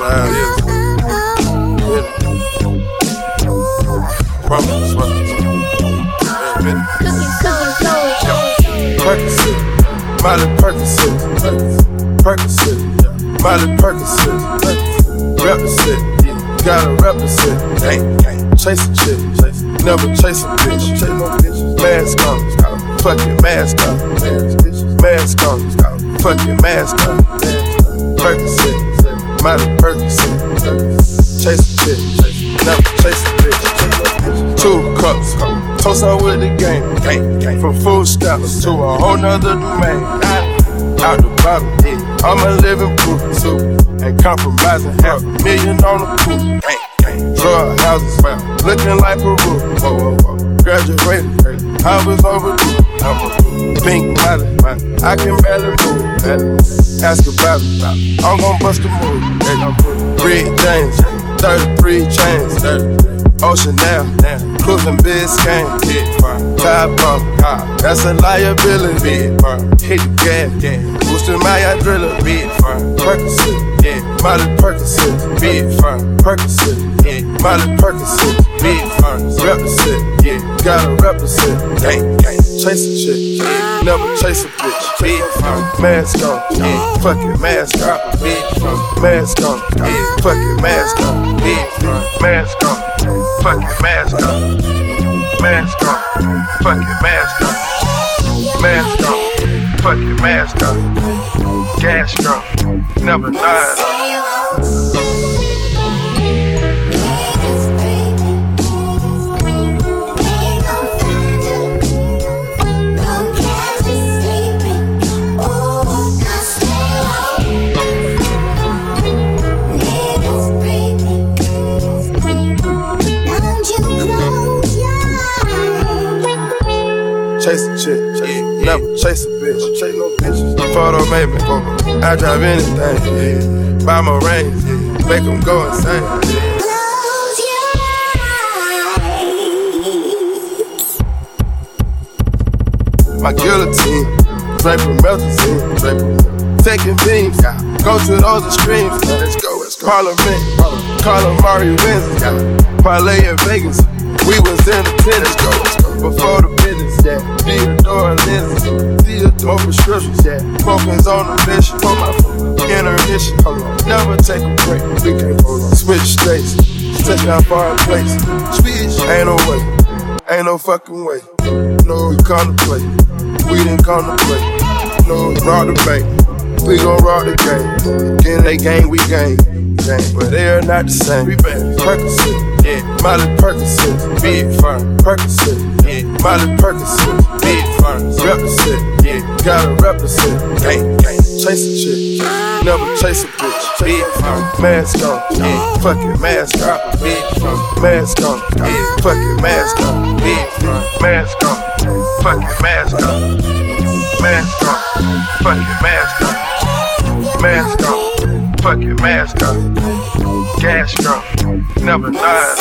all I have is. Promise, but Percocet, Molly Percocet, represent, gotta represent, Ain't chasing shit, never chasing bitch, bitches, mask on, fucking mask on, mask on, fucking mask on, Miley Percocet, chase a chick, never chase a bitch, two cups, toast out with the game, from food stamps to a whole nother domain, out the bottom, I'm a living proof, too, ain't compromising, half a million on the pool, drug houses, looking like whoa, whoa. graduated, I was overdue, I'm a pink molly, I can barely move, ask about it, I'm gon' bust a move, Red James, 33 chains, 30. Ocean now, cruising Biscayne, top bump, that's a liability. Hit the gas, boosting my adrenaline. Percocet, Miley Percocet, Percocet, Miley Percocet, represent, gotta represent. Chase a chick, never chase a bitch. Mask on, fucking mask on, mask on, fucking mask on, mask on, fucking mask on, mask on, fucking mask on, mask on, fucking mask on, gas drunk, never died. Chase a chick, never chase a bitch. Chase no bitches. Photo maybe, I drive anything. Buy my range, make them go insane. My guillotine, Draper Melazine, Draper Taking beams, go to those extremes. Let's go, let's go. Parliament, Carla Mari wins, parlay in Vegas. We was in the tennis. Before the business, yeah. Theodore lenses, Theodore prescriptions, yeah. Focus on the mission, for my intermission. Hold on, never take a break. We on. Switch states, touch down far place. Switch, ain't no way, ain't no fucking way. No, we contemplate, we didn't come to contemplate. No, rock the bank, we gon' rock the game. Again, they gang, we gang. But they are not the same. We back, Percocet, yeah. Miley Percocet, big firm, Percocet, yeah. Miley Percocet, big firm, represent, yeah. Gotta represent, gang, gang. Chase a chick, never chase a bitch. Big firm, mask on, yeah. Fucking mask on, big firm, mask on, yeah. Fucking mask on, big firm, mask on, fucking mask on, mask on, fucking mask on, mask on fucking mask on. Gas drunk, never died.